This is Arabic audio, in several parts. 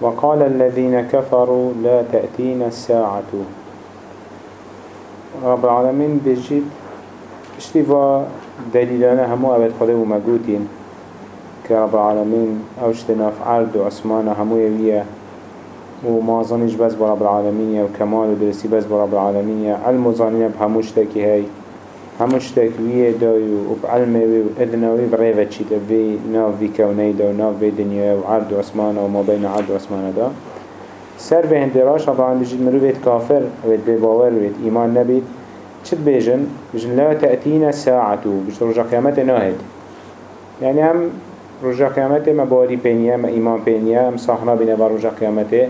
وقال الذين كفروا لا تأتينا الساعة. رب العالمين بجيت اشتفا دليلنا همو أبد خده ومقوتين كرب العالمين اوشتنا في عرض وعثمان همو يوية وما ظنش بس برب العالمين وكمال ودرسي بس برب العالمين علم وظنية بهموش تاكي هاي هموش تاكوية دايو وبعلمي وإذنوي بريفة چيتا في ناف في كوني دا وناف في دنيا وعرض وعثمان وما بين عرض وعثمان دا سر به هندراش طبعا بجد مروفيت كافر ويت بباور ويت إيمان نبيت چد بيجن بيجن لا تأتينا ساعة بجد رجع قيامت ناهد. يعني هم رجع قيامت ما باري بينيا ما إيمان بينيا ما صحنا بنا بار رجع قيامت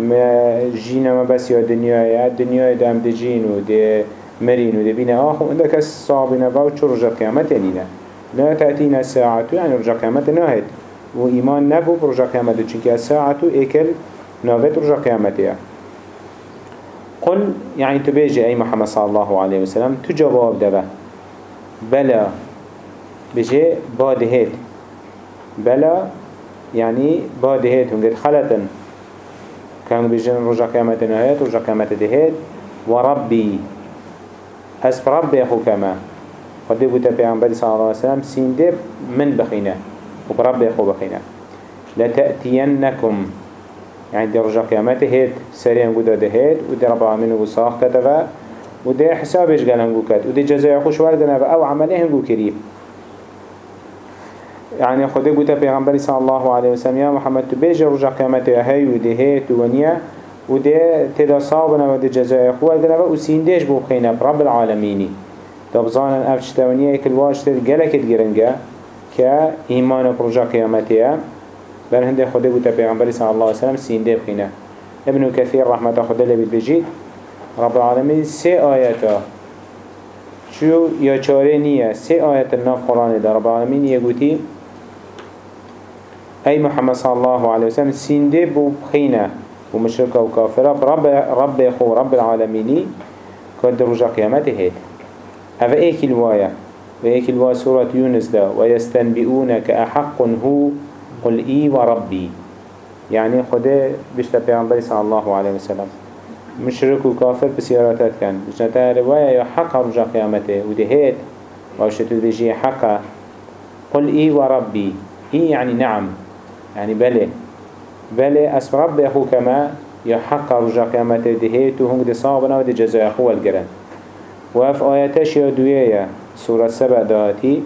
ما جينا ما بس يا دنيا يا دنيا دام دي جين ودي مرين ودي بنا آخو عندك باو چو رجع قيامت لنا لا تأتينا ساعة يعني رجع قيامت ناهد وإيمان نبو برجع قيامت چونك الساعة إكل نافت رجع قيامتها قل يعني تبيجي أي محمد صلى الله عليه وسلم تجواب دبا بلا بجي بادهيت بلا يعني بادهيت هم قد خلطن كانوا بيجين رجع قيامت نهايت رجع قيامت دهيت وربي أسب ربي أخو كما قد يقول تبعن صلى الله عليه وسلم سين من بخينا وبربي أخو بخينا لتأتينكم. يعني دي رجع قيامته هيد سريان قد ده هيد ودي رب العالمين وصاح كتفا ودي حسابش قال هنگو كت ودي جزاء خوش وردنا أو عمله هنگو كريم. يعني خده قلت پیغمبر صلى الله عليه وسلم يا محمد تبيج رجع قيامته هاي ودي هيد ونيا. ودي تدا صابنا ودي جزاء خو وردنا وسينديش بو بخينا برب العالمين تبزانا افشتونيا كل واشتر قلقت جرنجا كإيمان برجع قيامته بل هنده خده بوتا پیغمبر صلى الله عليه وسلم سینده بخینه ابن كثير رحمة خده لبید بجید. رب العالمين سه آياتا شو يا چاره نیه سه آيات الناف قرآن ده. رب العالمين يقولي أي محمد صلى الله عليه وسلم سینده بو بخینه ومشرك وكافرة رب رب خو رب العالمين. كد رجع قيامته. هيد هذا إيك الواية؟ وإيك الواية سورة يونس ده ويستنبئونك أحق هو؟ قل إي وربي. يعني خده بشتا پیغمبر صلى الله عليه وسلم. مشرك وكافر بسياراتات كان بشتا رواية حق رجع قيامته. ودهيت وشتو بيجي حق قل إي وربي. إي يعني نعم. يعني بلي بلي اسم ربي أخو كما يا حق رجع قيامته دهيت وهم دي صابنا ودي جزاء أخو القرن وف آياتش يدوية سورة سبع دهاتي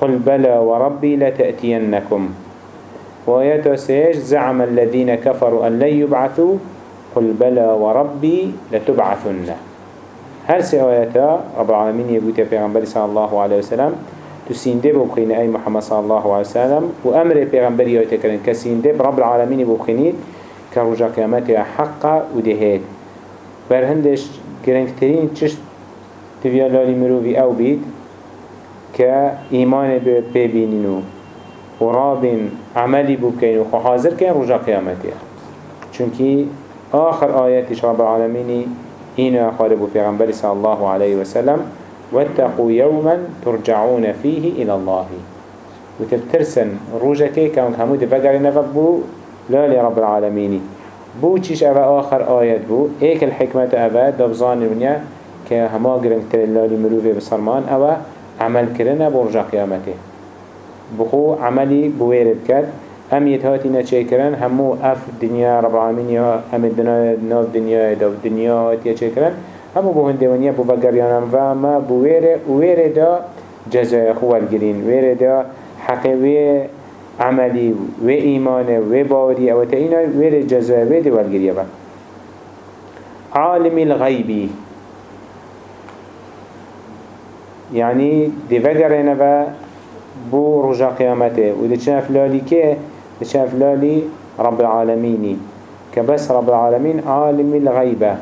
قل بلى وربي لتأتينكم وآيات سيش زعم الذين كفروا أن لن يبعثوا قل بلى وربي لتبعثن. هل سي آياتا رب العالمين يقول يا پیغمبر صلى الله عليه وسلم تسينده بخين أي محمد صلى الله عليه وسلم. وأمر پیغمبر يتكرن كسينده رب العالمين بخينيت كرجا قيامته حقا ودهيت. برهندش گرنگترین چشت تبیا لالی مروفی أو بید که ایمان ببینینو و رابین عملی بکن و حاضر کن رجا قیامتیه چونکی آخر آیاتش رب العالمینی این بو پیغمبر صلی الله علیه وسلم. واتقوا يوما ترجعون فيه إلى الله. وتبترسن روجكي كان همود فقر نفبو لا لرب العالمين. بو چيش أبا آخر آيات بو؟ إيك الحكمة أبا دبزان ونيا كهما قرنك تلالي مروفي بصرمان أبا عمل كرنا برجع قيامته. بخو عملي بويرد كد هم يتهاتي نچه كرن؟ همو أف دنيا رب العالمين يا هم الدنيا ناف دنيا دا دنيا هاتي همو بو هندوانيا بو بگريانم و ما بويره ويره دا جزاء خوال گرين ويره دا حقوي عملي و إيمان و باوري أو تأينا ويره جزاء و دي والگريا با عالم الغيبي يعني دي وگرينه و بو رجا قيامته ودي چنف لالي كي دي چنف لالي رب العالمين كبس رب العالمين عالم الغيبة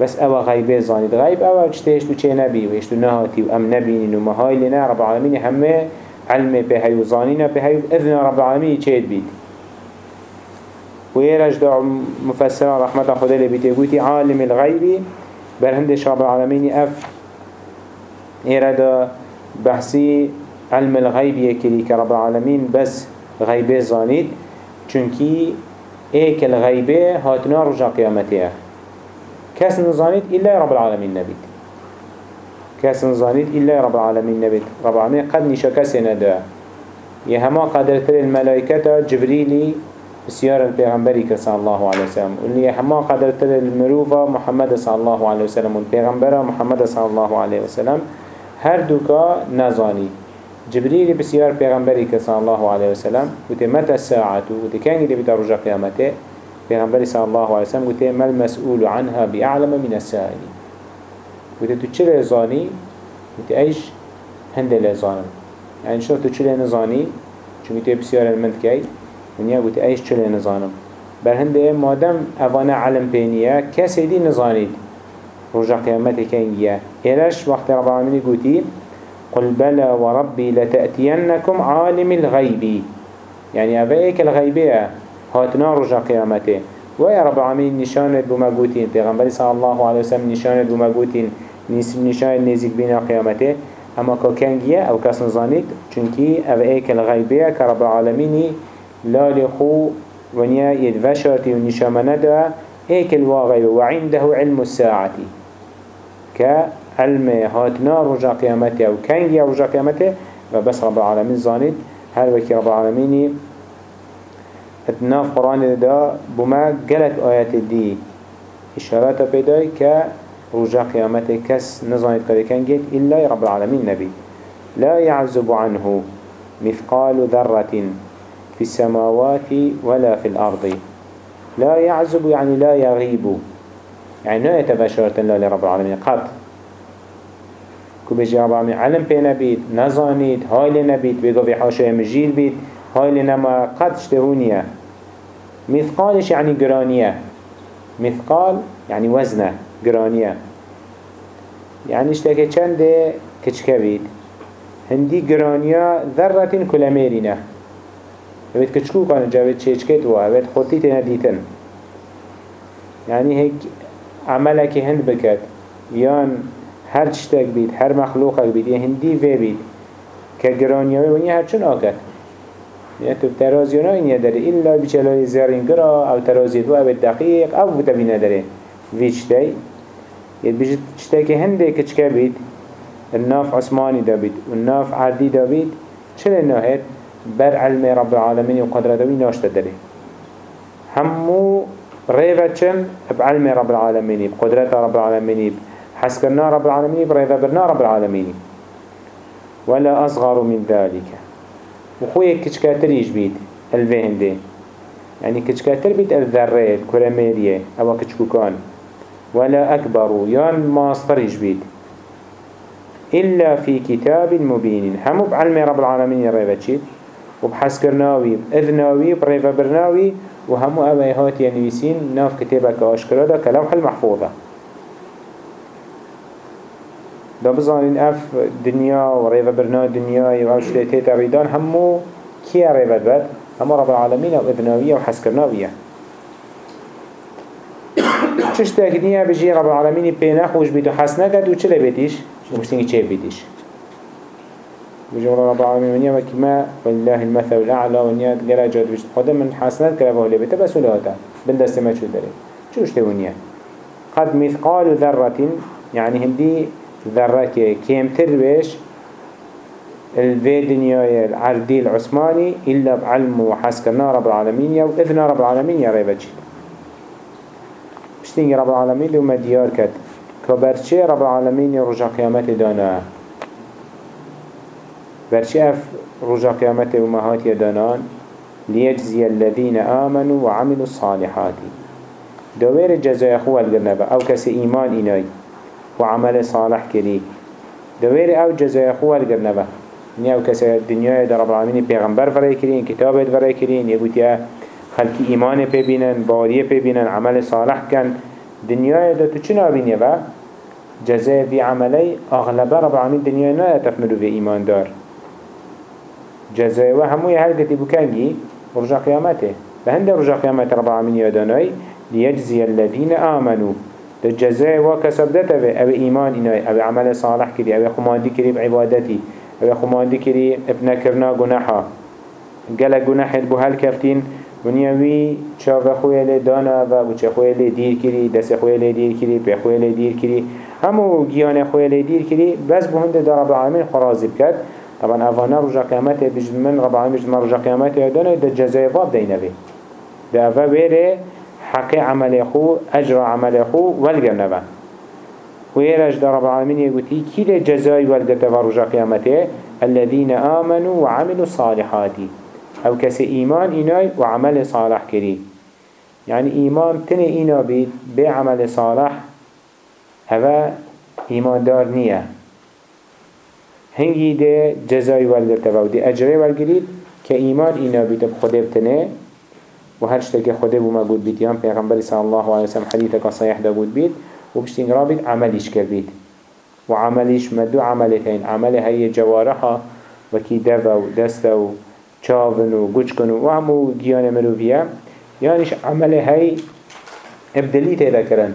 بس أو غيبه زاني غيب أو اجتهش تو چه نبي ويش تو نهاتي و ام نبينين و مهاي لنا رب العالمين همه علم و زانينا بهاي و اذن رب العالمين چه بيت ويرج دع مفسران رحمة خدا يقولي عالم الغيب برهندش رب العالمين اف إيرادا بحثي علم الغيب يكري كرب العالمين بس غيبه زانيد چونكي ايك الغيبه هاتنا رجع قيامتها كاس نزانيت إلا رب العالمين نبيت. كاس نزانيت إلا رب العالمين نبيت. رب العالمين قد نشا كاسي ندا. يهما قدرت الملائكة جبريلي بسيار البيغمبري صلى الله عليه وسلم. واللي هما قدرت المروفة محمد صلى الله عليه وسلم. والبيغمبر محمد صلى الله عليه وسلم. هر دوكا نزاني جبريل بسيار بيغمبري صلى الله عليه وسلم. وتي متى الساعة وتي كان يدي بترجع قيامته بيغمبري صلى الله عليه وسلم وتي ما المسؤول عنها بأعلم من السائل. وتي تشير زاني وتي إيش هند لزانم يعني شو تشير نزاني شو تي بسيار المنتكي ونیا گوتی ایش چلی نزانم بر هنده مادم اوانا علم پینیه کسی دی نزانید. رجا قیامت کنگیه ایرش وقت رب العالمین گوتی قل بلا وربي لتأتينكم عالم الغيب يعني أبيك الغيبية هاتنا رجع قيامته. ويا رب العالمين نشانت بما قوتين پیغمبر صلى الله عليه وسلم نشانت بما قوتين نشان نزيك بنا قيامته اما كنجية أو كاس نظانيت چونكي أبيك الغيبية كرب العالمين لا لخو ونيا يدفشرتي ونشامنا دا هيك الواغي وعنده علم الساعة كعلم هاتنا رجع قيامته أو كان يا رجع قيامته وبس رب العالمين زانيت هل وكي رب العالمين اتناف قرآن دا بما قلت آيات دي. إشارات بيداي كرجع قيامته كس قد كان جيت إلا رب العالمين نبي. لا يعزب عنه مثقال ذرة في السماوات ولا في الأرض. لا يعزب يعني لا يغيب. يعني لا يتباشرة لا لرب العالمين. قط. كو بيجي رب العالمين. علم بينا بيت نزانيت هاي لنا بيت بيقو في حاشية مجيل بيت. هاي لنا ما قد اشتهونية. مثقالش يعني قرانية مثقال يعني وزنه قرانية يعني اشتاكي چند بيت هندي قرانية ذرة كلاميرينه اوید کچکو کانه جاوید چیچکت و اوید خودتی تینا دیتن یعنی هیک عمله که هند بکد. یان هر چشتک بید هر مخلوقك بید یه هندی وی بید. که گرانیاوی ونیا هر چون آکد يعني تو ترازيونا إن يدري إلا بجلال زارين قرا أو ترازي دوا بالدقيق أو بتبين داري فيشتاي يبجد شتاي كهندي كتشكا بيت الناف عثماني دابيت والناف عردي دابيت شل النهاية بر علم رب العالمين وقدرته ناشت داري همو ريفا چن بعلم رب العالمين بقدرة رب العالمين حسكرنا رب العالمين بريفا برنا رب العالمين ولا أصغر من ذلك. وخوية كتشكاتر يجبيد الفين دي يعني كتشكاتر بيت الذرة الكراميرية أو كتشكوكان ولا أكبر يان ماستر يجبيد. إلا في كتاب مبين. همو بعلم رب العالمين ريفا تشيد. وبحس كرناوي بإذناوي بريفا برناوي. وهمو أوي هات ينويسين ناف كتابك أشكرا دا كلوح المحفوظة. دا بزانين اف دنيا وريفا برنا دنيا وعو شليتي ريدان همو كيا ريفا بد؟ همو رب العالمين أو إذناوية وحس كرناوية چش تاكدنيا بجي رب العالمين بيناخوش بيتو حس نكد وچلي بيتيش ومشتنگي چه بيتيش بجي الله رب العالمين ونيا وكما والله المثل الأعلى ونيا تقرأ جاد بجد خدا من حسنات كلابه اللي بيتا بس ولاتا بندست ما شو داري شو اشتي ونيا قد مثقال ذرة يعني هندي ذرة كيم تربيش الفي دنيا العردي العثماني إلا بعلم وحسكنا رب العالمين يا وإذن رب العالمين يا ريبجي بشتيني رب العالمين لما ديار كد كبرشي رب العالمين يرجع قيامات دانا. برشي أف رجا قيامت ومهات يدانان ليجزي الذين آمنوا وعملوا الصالحات. دوير الجزاء أخوة القرنبة. أو كسي إيمان إناي. وعمل صالح كري دوير أو جزاء أخوة القرنبة نيا أو كسي الدنيا دا رب العالمين پیغمبر فرأي كرين كتابت فرأي كرين يقول خلق إيمان ببينن باوريه ببينن عمل صالح كان دنيا دا تچنا بينيا با جزاء في عملي أغلب رب العالمين دنيا نا تفمدوا في إيمان دار. جزاء وهمو يهل كتبو كنجي رجع قيامته فهند رجع قيامته رب العالمين يداني ليجزي الذين آمنوا الجزاء وكسبدته أو إيمان إناي أو عمل صالح كري أو خماندي كري بعبادتي أو خماندي كري ابن كرنا جناحا قال جناح بو هل كفتين ونیا وی چاو خوی لی دانا و چه خوی لی دیر کری دست خوی لی دیر کری پی خوی لی دیر کری. همو گیان خوی لی دیر کری بس بهند دا رب العالمین خرازی بکد طبعا اوانا رجا قیامت بجد من رب العالمین بجد من رجا قیامت یادانا دا جزای واب دینه بی دا اوه بيره حق عمل خو اجر عمل خو والقر نبا ويرج در رب العالمين يقولي كيل جزاي والقر تفرج قيامته الذين آمنوا وعملوا الصالحات. أو كسي إيمان إناي وعمل صالح كري يعني إيمان تني إينا بيت بعمل صالح هذا إيمان دار نية هنگی ده جزای والگر تبا و ده اجره والگرید که ایمان اینا بیت و هر شتك خده بو مقود بيت يام پیغمبر صلى الله عليه وسلم حديثك صحيح دا بود بيت و بشتين رابط عمليش كر بيت و عمليش مدو عملتين عمل هي جوارحا وكي دفا و دستا و چاون و گوچکن و همو گیان مروفیه یعنیش عمل هی ابدلی تیدا کرن.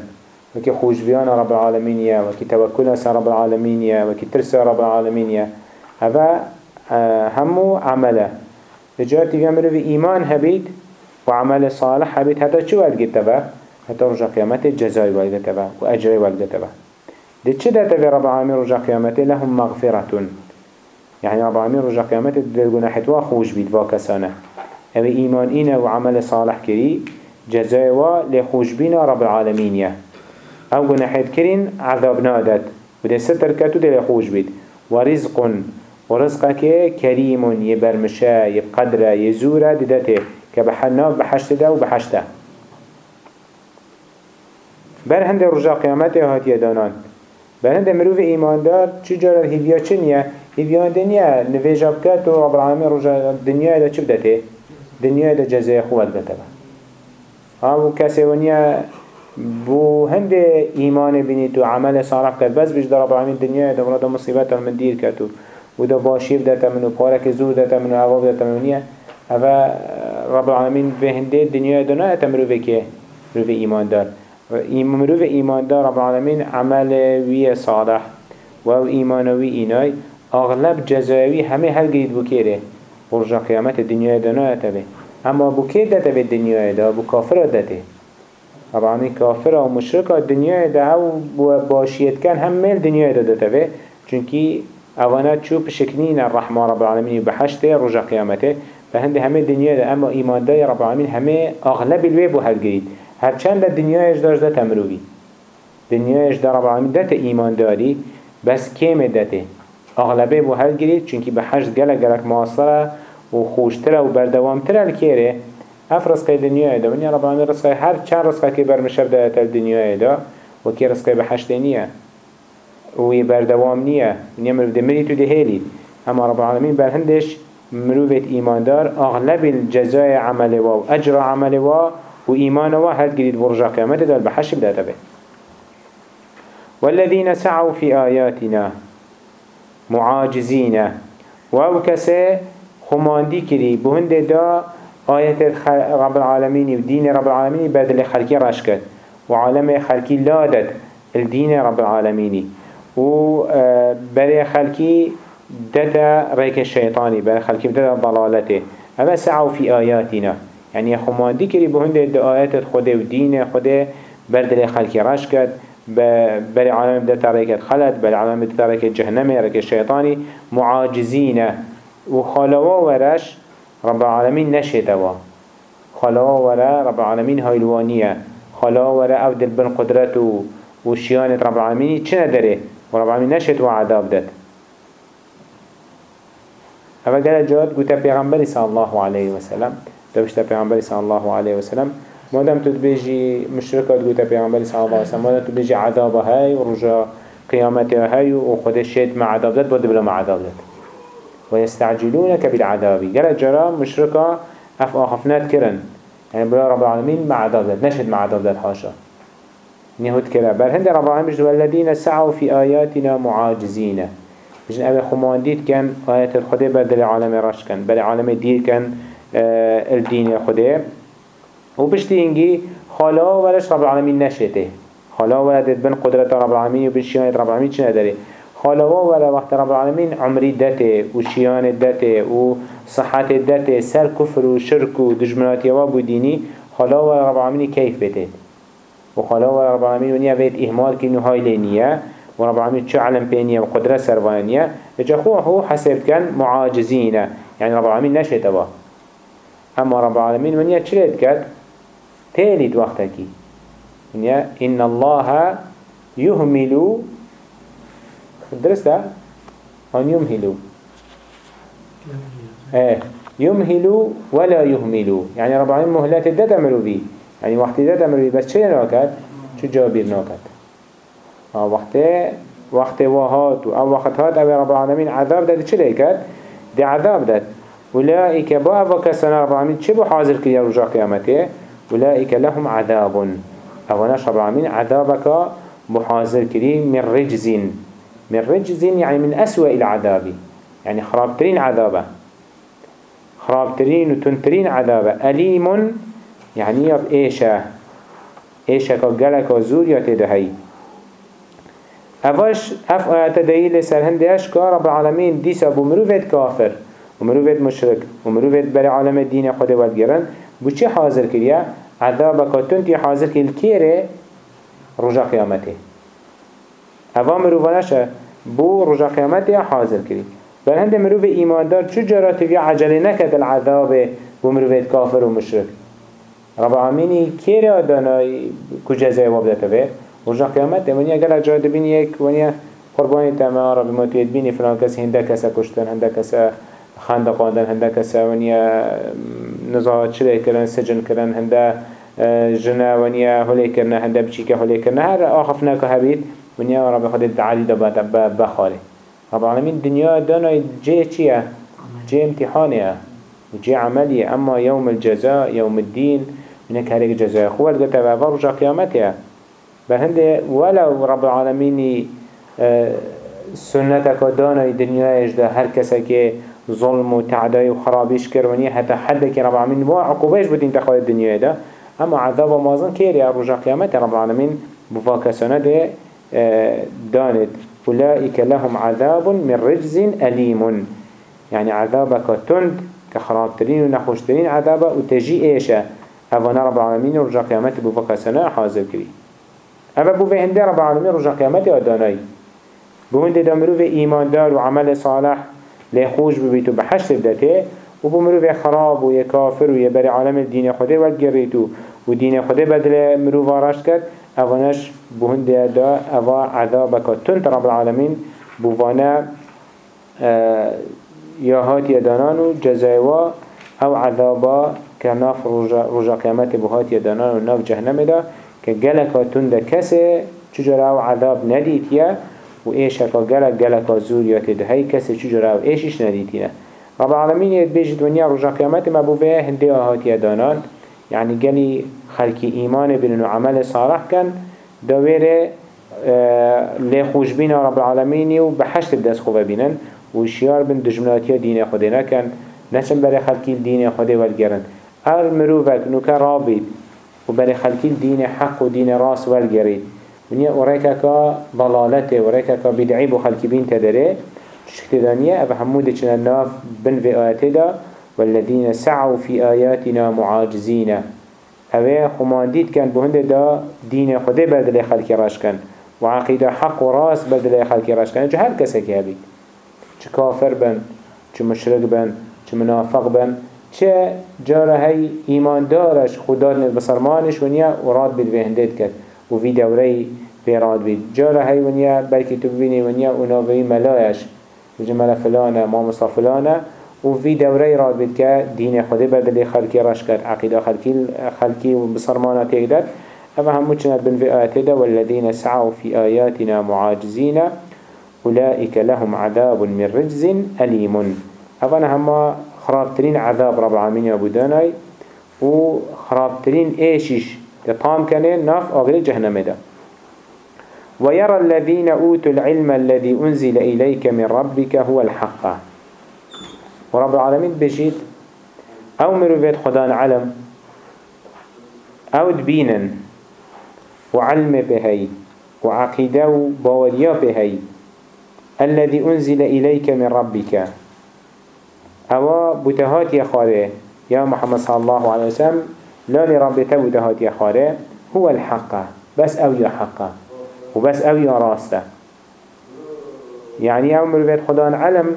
وكي خوش بيان رب العالمين يا وكي توكل رب العالمين يا وكي ترس رب العالمين يا هذا همو عمله. رجعت يعملوا في إيمان هبيت وعمل صالح حتى شو قد تبا حتى رجع قيامته جزاء والد تبا وأجر والد تبا دي چه ده رب العالمين رجع قيامته لهم مغفرة يعني رب العالمين رجع قيامته دل جناح توا خوش بيت واكسانه هذا إيمان إنا وعمل صالح كري جزاء لخوش بينا رب العالمين يا أو جناحت كرين عذاب نادت. وده ستر كتو ده لخوش بيت ورزق ورزقك كريم يبرمشا كبحنا بحشت ده وبحشته بر هنده رجا هاتيه دانان. بر هنده مروف ايمان دار چو جارا هيويا چنيا هيويا دنيا نفيجا بكت و رب العالمين رجا دنيا ده چو بدته دنيا ده جزاء خوال دته هاو كسي ونيا بو هنده ايمان بینی تو عمل صالح کرد بس بجد رب العالمین دنیا ده ولا مصیبت من دیر کرد و ده باشیب ده تمنو پارک زور ده تمنو عواب ده تمنو اوه رب العالمین به هنده دنیا ده نه تمرو به که رو به ایمان دار. مرو به ایمان دار رب العالمین عمل وی صالح و ایمان وی اینای. اغلب جزاوی همه هل گرید بو کره ورجا قیامت دنیا ده نه تبه. اما بو که ده تبه دنیا ده بو کافر ده ته طبعا كافر و مشرك الدنيا ده أو باشيت كان هم ميل دنيا ده ده تبه چونكي اوانات شو بشكنين الرحمة رب العالمين بحشته رجع قيامته فهند همه دنيا ده اما ايمان ده رب العالمين همه اغلب الويب وهل قريد هر چند الدنيا اجداش ده تمروي دنيا اجدا رب العالمين ده ايمان داري بس كيم دته اغلبه بو هل قريد چونكي بحشت گلك گلك معاصره و خوشتره و بردوامتره الكيره اف رزق دنیا دا ونیا رب العالمین رزق هر چند رزق که برمشب دا تل دنیا دا و کی رزق بحشت نیه و بردوام نیه ونیا مرو دمری تو دهیلی اما رب العالمین بر هندش مروفت ایماندار اغلب الجزای عمل و اجر عمل و و ایمان و هل قريد برجع قيامت دا البحش بدا تبه والذين سعوا في آياتنا معاجزين و كسي خماندي كري بهند دا آيات رب العالمين ودين رب العالمين بدل خلقي رشكت وعالم خلقي لادت الدين رب العالمين و بري خلقي دتا ريك الشيطاني بري خلقي دتا ضلالته. أما سعوا في آياتنا. يعني خمان دي كري بهند آيات خده ودين خده بدل خلقي رشكت بري عالم دتا ريك خلت بري عالم دتا ريك جهنم ريك الشيطاني معاجزين وخالوا ورش رب العالمين نشهدوا خلاوا ورا رب العالمين هايلوانية خلاوا ورا أفضل بن قدرته وشيانة رب العالمين چه نداره؟ ورب العالمين نشهد وعذاب داد. هذا قال جاد قلت پیغمبر صلى الله عليه وسلم دوشت پیغمبر صلى الله عليه وسلم مادام تدبيجي مشركات قلت پیغمبر صلى الله عليه وسلم مادام تدبيجي عذاب هاي ورجا قيامتها هاي وخد الشيط مع عذاب داد بود بلا مع عذاب داد ويستعجلونك بالعذاب. قال جرا مشركة أف آخفنات كرن يعني بلا رب العالمين مع عذاب ذات نشهد مع عذاب ذات حاشا. نهود كرا بل هند رب العالمين الذين سعوا في آياتنا معاجزين بجن أبي خمانديت كان آيات الخدي بدل عالم راش كان بل عالم دير كان آه الدين الخدي وبشتي انجي خلا ولش رب العالمين نشته خلا ولدت بن قدرة رب العالمين وبن شيانة رب العالمين شنو داري خالوا ولا وقت رب العالمين عمري دته وشيان دته وصحة دته سر كفر وشرك ودجمنات يواب وديني خالوا ولا رب العالمين كيف بتت وخالوا ولا رب العالمين ونيا بيت إهمال كنو هاي لينيا ورب العالمين شو علم بينيا وقدرة سروانيا اجا خوه حسب كان معاجزين يعني رب العالمين نشهد أبا أما رب العالمين ونيا تشريد كات تالي وقتكي ونيا إن الله يهمل درسته هون يمهلوا إيه يمهلوا ولا يهملوا يعني رب العالمين مهلات الدات عملوا بيه يعني وقت الدات عملوا بيه بس چه ناكد؟ شو جابير ناكد آه وقت وقت واهات أو وقت هات. أو رب العالمين. عذاب داد چه ليكد؟ دي عذاب داد. أولئك با كسنا رب العالمين چه بحاضر كريا رجاء قيامته أولئك لهم عذاب. أولناش رب العالمين عذابك محاضر كري من رجزين من رجز يعني من أسوأ العذاب يعني خرابترين عذابه. خرابترين وتنترين عذابه. أليم يعني يب إيشا إيشا كالجلك وزور يتدهي أفاش أف آيات دليل سرهند أشكا رب العالمين ديس أبو مروفت كافر ومروفت مشرك ومروفت بري عالم الدين خود والجرن بوچه حاضر كريا عذابك تنتي حاضر كل كيري رجا قيامته هوا مروفانشه بو رجا قیامت حاضر کری بل هنده مروف ایماندار چو جرا تبیا عجله نکد العذاب بو مروفت کافر و مشرک. رب العالمینی کیره آدانای کجزای وابدتا به رجا قیامت ونیا اگر جا دبین یک ونیا قربانی تمام رب ما توید بینی فلان کسی هنده کسا کشتن هنده کسا خانده قاندن هنده کسا ونیا نزاعات چلی کرن سجن کرن هنده جنا ونیا هلی کرنه هنده بچی که هلی کرنه هر آخف نکه هبید ونیا رب خود تعالی دا بخاره رب العالمین دنیا دانای جه چیه؟ جه امتحانه وجه عملية أما يوم الجزاء يوم الدين منك هريك جزاء خوال قلت بابا رجع قيامتها بل هنده ولو رب العالمين سنتك دانا الدنيا يجد هر كسا كي ظلم وتعداي وخرابيش كروني حتى حد كي رب العالمين بوا عقوباش بتين تخوي الدنيا ده أما عذاب مازن كيري رجع قيامتها رب العالمين بفاكسنا ده دانت أولئك لهم عذاب من رجز أليم يعني عذابك تند كخرابترين ونخوشترين عذابا وتجي إيشا أفنا رب العالمين رجع قيامته بفقه سنة حاضر كري أفا بوفي هنده رب العالمين رجع قيامته أداناي بوهنده دامرو في إيمان دار وعمل صالح ليخوش ببيتو بحشت بدته وبمرو في خراب ويكافر ويبري عالم الدين خده والجريتو ودين خده بدل مرو وارش كد اوانش بهند دا اوا عذابك تنت رب العالمين بوانا آه يا هات يدانان جزاوا أو عذابا كناف رجا قيامت بهات يدانان وناف جهنم دا كجلك تند كسي چجرا أو عذاب نديتيا و ايشكا جلك جلك زور ياتي هاي كسي چجرا أو ايشش نديتيا رب العالمين يتبيجد ونيا رجا قيامت ما بوفيه هندي هات يدانان يعني جلي خلقي إيمان بين عمل صالح كان دويره آه لخوش بين رب العالمين وبحشت بدس خوبه بينن وشيار بن دجمناتيا دين خدنا كان نشن بري خلقي الدين خده والجرن هر مروفك نوكا رابط وبري خلقي الدين حق ودين راس والجرين ونيا وريكا ضلالته وريكا بدعي بو خلقي بين تدري. شكتدانيا أفهمود چنا الناف بن في آياته دا والذين سعوا في آياتنا معاجزين. اوه خماندید کن بهنده دا دین خوده بدل خلکی راش کن و عقیده حق و راست بدل خلکی راش کن چه هر کسی که هبید؟ چه کافر بن چه مشرک بن چه منافق بن. چه جاره های ایمان دارش خدا نید بسرمانش ونیا و راد بید بهندید کد و وی دوره بیراد بید. جاره های ونیا بلکه تو ببینی ونیا و ناوی ملایش. جمال فلانه ما فلانه. و في دوره راد بید که دین خودی بدل خلقی رش کرد. عقیده خلقی, خلقی و بصرمانه تیدد اما همو چند بن في آيات ده والذين سعوا في آياتنا معاجزين أولئك لهم عذاب من رجز أليم أفنا هما خرابترين عذاب رب العالمين أبو داناي و خرابترين إيشيش تطام كانين ناف أغلي جهنم ده. ويرى الذين أوتوا العلم الذي أنزل إليك من ربك هو الحق. ورب العالمين بجيت أو مروفيت خدان علم أو دبينن وعلم بهي وعقيدة وباوريا بهي الذي أنزل إليك من ربك أو بتهات يا خاره. يا محمد صلى الله عليه وسلم لا لربك بتهات يا خاره. هو الحق بس أو يا حق وبس أو يا راسته. يعني أو مروفيت خدا علم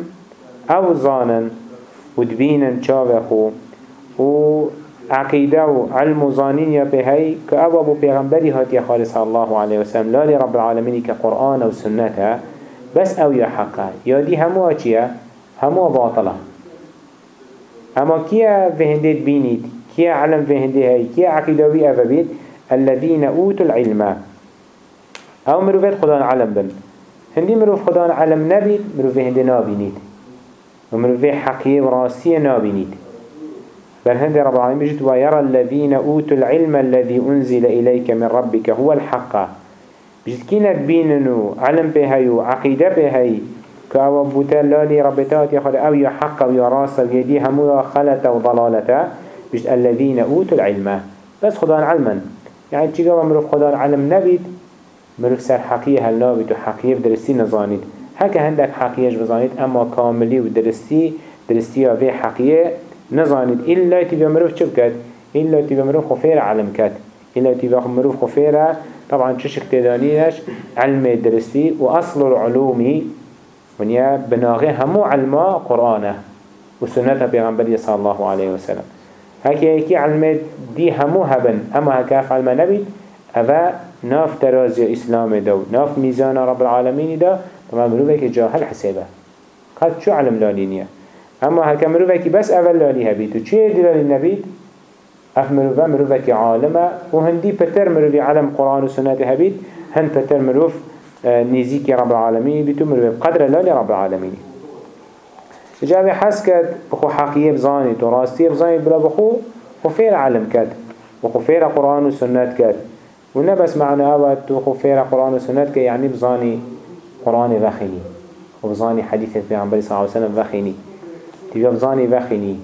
أو ظانا ودبينا شاوخو و عقيدة و علم و ظانين يا بهي كأبو أبو بيغمبري هاتي خالص الله عليه وسلم لا لرب العالمين كقرآن و سنة بس أو يا حقا يا دي همو أچيا همو باطلة. أما كيا فهندت بينيت كيا علم فهندي هاي كيا عقيدة بي أفبيت الذين أوتوا العلم. أو مروفات خدان علم بن. هندي مروف خدان علم نبيت مروف هندي نابينيت ومروف حقية وراسية نابينيت بل هندي رب العالمين بجد ويرى الذين أوتوا العلم الذي أنزل إليك من ربك هو الحق. بجد كينا بيننو علم بهايو عقيدة بهاي كأو بوتال لالي ربطات يخد أو يا حق أو يا راس يدي همو يا خلة وضلالة بجد الذين أوتوا العلم. بس خدان علما. يعني تيجا مروف خدان علم نبيت مروف سر حقية هل نابت وحقية بدرستي نزانيت. هكا هندك حقية بزانيت أما كاملي ودرستي درستي في حقية نزانید إلا تبا مروف چه بكت إلا تبا مروف خفير علم كت إلا تبا مروف خفير طبعا چشك تدانيش؟ علم درستي وأصل العلوم ونيا بناغي همو علما قرآنه وسنة بيغنبري صلى الله عليه وسلم هكي هكي علم دي همو هبن أما هكاف علم نبي أفا ناف ترازي إسلام دو ناف ميزان رب العالمين دا طبعا مروفك جاهل حسابه قد شو علم لانينيه اما هكا مروفكي بس اول لالي هبيت و چه دلالي نبيت اف مروفا مروفكي عالمه. و هندي پتر مروفي علم قرآن و سنة هبيت هند پتر مروف نيزيكي رب العالمين بيتو مروف قدر لالي رب العالمين. جابي حس كد بخو حقية بزاني تو راستية بزاني بلا بخو خو فير علم كد وخو فير قرآن و سنة كد ونبس معنا اوت وخو فير قرآن و سنة كد يعني بزاني قرآن وخيني. وبزاني حديثة في عمبالي صلى الله عليه وسلم وخيني. تبقى بزاني وخيني.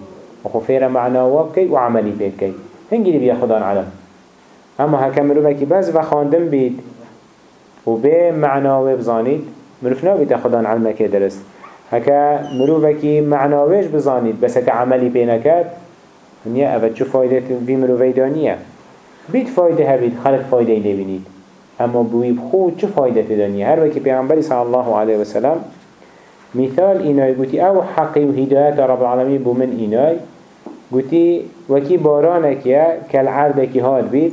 وخفير معناه وكي وعملي بيكي هنجي بيا خدان علم. اما هكا مروفكي بس وخاندم بيت وبي معناه بزانيت مروف نابيت خدان علمك درست. هكا مروفكي معناوش بزانيت بس هكا عملي بينكات هنيا أفد شو فايدة في مروفي دانية بيت فايدة هبيت خلق فايدة اللي بنيت اما بوي بخود شو فايدة دانية هر وكي بيغنبري صلى الله عليه وسلم مثال إناي قوتي أو حقي وهداية رب العالمين بمن إناي قوتي وكي بارانك يا كالعردك هاد بيت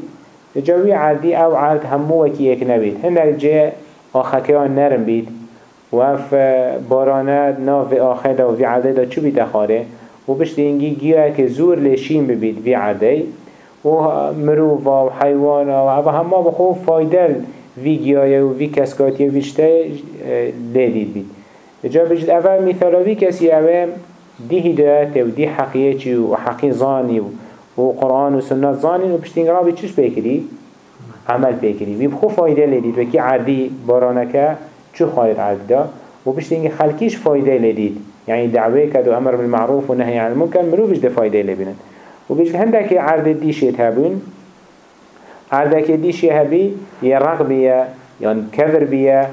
جوي عردي أو عرد همو وكي يك نبيت هنك جاء آخكيان نرم بيت وف بارانه ناف آخر دا و في عرده دا چو بيت أخاره و بشت اینگی گیره که زور لشین ببید وی عرده و مروفا و حیوانا و همه بخو فایدل وی گیاه و وی کسکاتی و ویشته لیدید بید. جا بجد اول مثالوی کسی اوه دی هدایت و دی حقیه و حقی زانی و و قرآن و سنت زانین و پشتین رابی چش بیکری عمل بیکری وی بخو فایده لیدید. کی عردی بارانکه چو خایر عرده و پشتین خلکیش فایده لیدید. یعنی دعوه کد و امر بالمعروف و نهی عن المنکر مروفش ده فایده لبینن. و بیش که عرد دیشیت هبون که دیشی هبی یه رقبیه یا کذر بیه.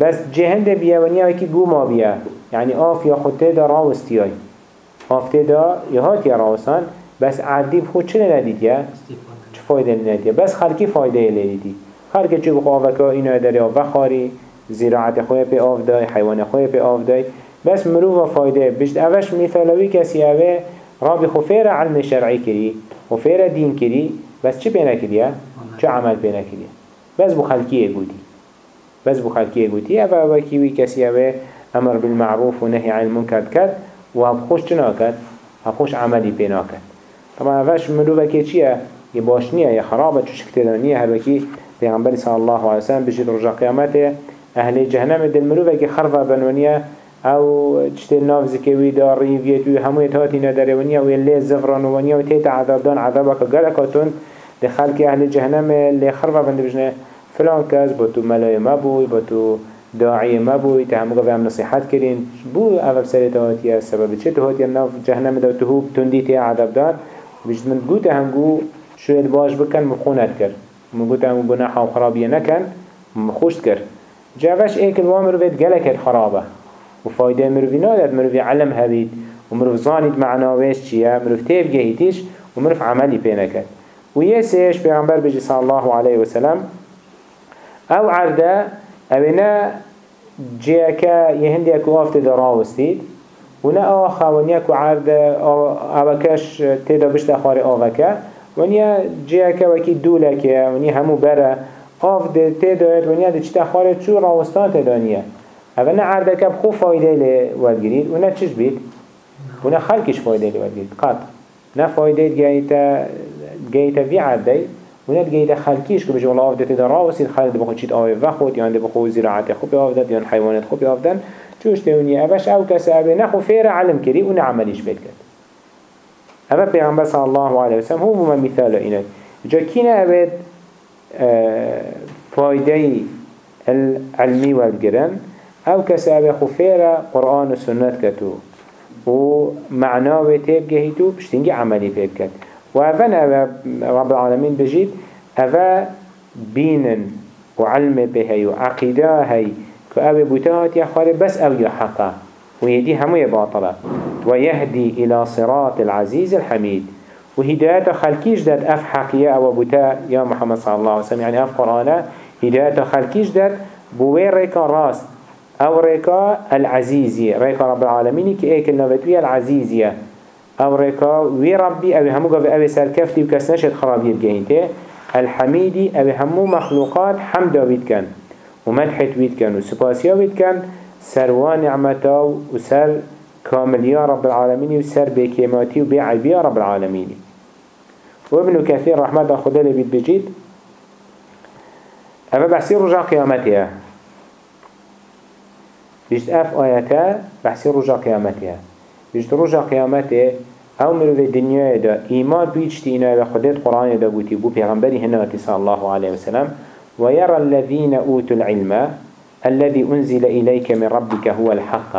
بس جهنده بیا و نیا که گوما بیا یعنی آف یا خودته دا راوستیای آفته دا یهات یا راوستان بس عندي بخود چه ندید یا؟ چه فایده ندید بس خلکی فایده لیدی خلک چی بخواه وکا اینا داری و خاری زراعت خواه پی آف دای حیوان خواه پی آف دای. بس مرو و فایده. بشت اوش مثالوی کسی اوه رابی خفیر علم شرعی کری. خفیر دین کری. بس چی پینا کریه؟ چه عمل پینا کریه؟ بس بو خلکیه گودی بس بو خلکیه گودی اوه اوه کیوی کسی اوه امر بالمعروف و نهی علم کرد کرد و هم خوش چنا کرد؟ هم خوش عملی پینا کرد طبعا أفاش مروفا كي چيه يباش نية يا خرابة چوش كتدانية هر وكي پیغمبر صلى الله عليه وسلم بجد رجا قيامته أهل جهنم دل مروفا كي خرفا بنونية أو چتل ناف زكوي دا ريفيت و همو يتهاتي نداره ونيا ويلي زفران ونيا وتيت عذاب دان عذابك قلقاتون لخلق أهل جهنم اللي خرفا بند بجنه. فلان کس با تو ملای مبوی با تو داعی مبوی تا همه هم نصیحت کرین. بو اول سر تهاتیه سبب چه تهاتیه ناف جهنم دا تی عذاب دار. بجد من گوت هنگو شوید باش بکن مخونت کرد من گوت هنگو گناح و خرابیه نکن مخوشت کرد جاوش ايك الوامروفيت قلقت خرابة. وفايدة مروفي نادت مروفي علم هبيت ومروف زانيت معناويش چيه مروف جهيتيش ومروف عملي بينكت ويسيش پیغمبر بجي صلى الله عليه وسلم أو عرده اونا جيكا يهندي اكو افت دراوستيد ونا آخا ونیا کو عرد آوکش تیدا بشت خاری آوکه ونیا جیا که وکی دوله که ونیا همو بره. آف ده تیدا ونیا ده چتا خاری چو راوستان تیدانیه اول نه عرده که بخو فایده لی ودگیرید و نه چش بید؟ و نه خلقش فایده لی ودگیرید قط. نه فایده گیتا گیتا وی عرده و نه گیتا خلقیش که بجه والله آف ده تیدا راوستید خلق ده بخو چید آوه وخود یا ده بخو زراعت خوبی آفدد یا حیوانات خوبی آفدن چوش توني أبش أو كسابه نخو فير علم كري ونعمليش بيت كد أبا بيغمبر صلى الله عليه وسلم هو ما مثال إنك جا كينا أبد آه فايدي العلمي والقرن أو كسابه خو فير قرآن وسنة كتو ومعناه تيب جهيتو بشتنجي عملي بيت كد وأبن أبا رب العالمين بجيد أبا بينن وعلم بهي وعقيدة هي فأبي بوتات خالي بس أو يحقا ويدي همو باطلة ويهدي إلى صراط العزيز الحميد وهداية خلقيش داد أف حقية أو بوتا يا محمد صلى الله عليه وسلم يعني أف قرآن هداية خلقيش داد بوين ريكا راست أو ريكا العزيزية ريكا رب العالمين كي ايك النبتوية العزيزية أو ريكا وي ربي أبي همو قف أبي سالكفتي وكسنشت خرابير جهنته الحميدي أبي همو مخلوقات حمد ومدحت بيت كان وسباسيا بيت كان سروان نعمتا وسر كامليا رب العالمين وسر بكيماتي وبعيبيا رب العالمين وابن كثير رحمة خدا لبيت بجيت أما بحسي رجع قيامتها بجد أف آياتا بحسي رجع قيامتها بجد رجع قيامتها أو مروف الدنيا دا. إيمان بيجتي إنا بخدت قرآن دا بوتي بو پیغمبری هنا صلى الله عليه وسلم ويرى الذين أوتوا العلم الذي أنزل إليك من ربك هو الحق.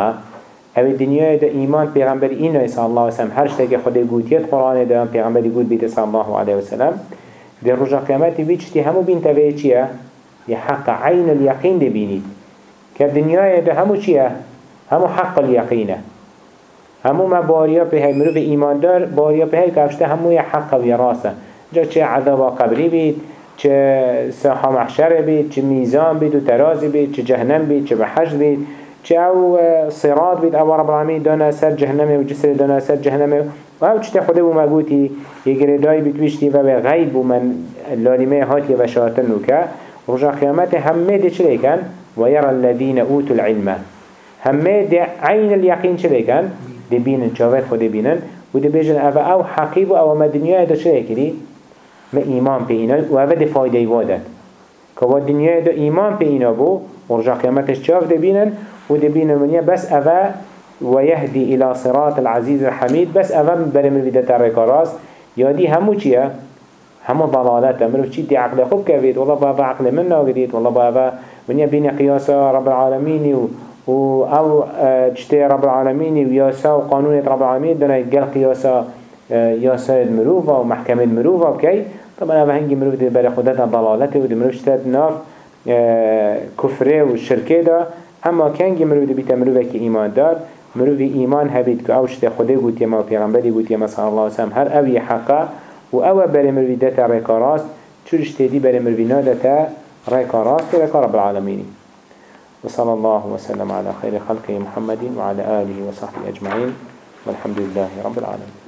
أو الدنيا دا إيمان پیغمبر إنا صلى الله وسلم هرش تاكي خده قوتيت قرآن دا پیغمبر قوت بيت صلى الله عليه وسلم. دي رجع قيامات بيجتي همو بين تبعي چيا حق عين اليقين دي بينيد كالدنيا دا همو چيا همو حق اليقين همو ما باريا بهاي مروف إيمان دار باريا بهاي كافشتا همو يحق ويراسة جا چه عذاب قبري بيت چه ساحه محشر بید چه میزان بید و ترازی بید چه جهنم بید چه بحج بید چه أو صراط بید. أو رب العالمین دانا سر جهنمه و جسر دانا سر جهنمه. و أو چه خوده بو مگوتی یه دای بید ویشتی و به غیب بو من لالیمه هاتی و شاطن نوکه رجا قیامت همه دی چه لیکن و یر الذین اوتو العلم. همه دی عین الیقین چه لیکن دی بینن چاوت خود بینن. و دی بیجن أو حقیب و أو مدنیای دا چه ما ایمان پی اینا و اوه ده فایده وادد که با دنیای ده ایمان پی اینا بو ورجا قیامتش چاف ده بینن و ده بینن منیا بس اوه ويهدي إلى صراط العزيز الحميد بس أفهم برم الفيدة تركا راس يادي همو چيه همو ضلالات مروف چي دي عقل خوب كفيد والله بابا عقل من ناقديد والله بابا من يبين قياسا رب العالمين و, و أو جتي رب العالمين وياسا وقانون رب العالمين دنا يقل قياسا ياسا المروفة ومحكمة المروفة وكي طبعا اوه هنگی مروف دی برای خودت ضلالته و دی مروف شتاد ناف کفره و شرکه دا أما کنگی مروف دی بیتا مروف که ایمان دار مروف ایمان هبید که أو شت خوده گوتی ما و پیغمبری گوتی ما صلی الله وسلم هر اوی حقا و أو برای مروف دتا ریکا راست چورش تیدی برای مروف نادتا ریکا راست ریکا رب العالمینی وصلى الله وسلم على خير خلقه محمد وعلى آله وصحبه أجمعين والحمد لله رب العالمين.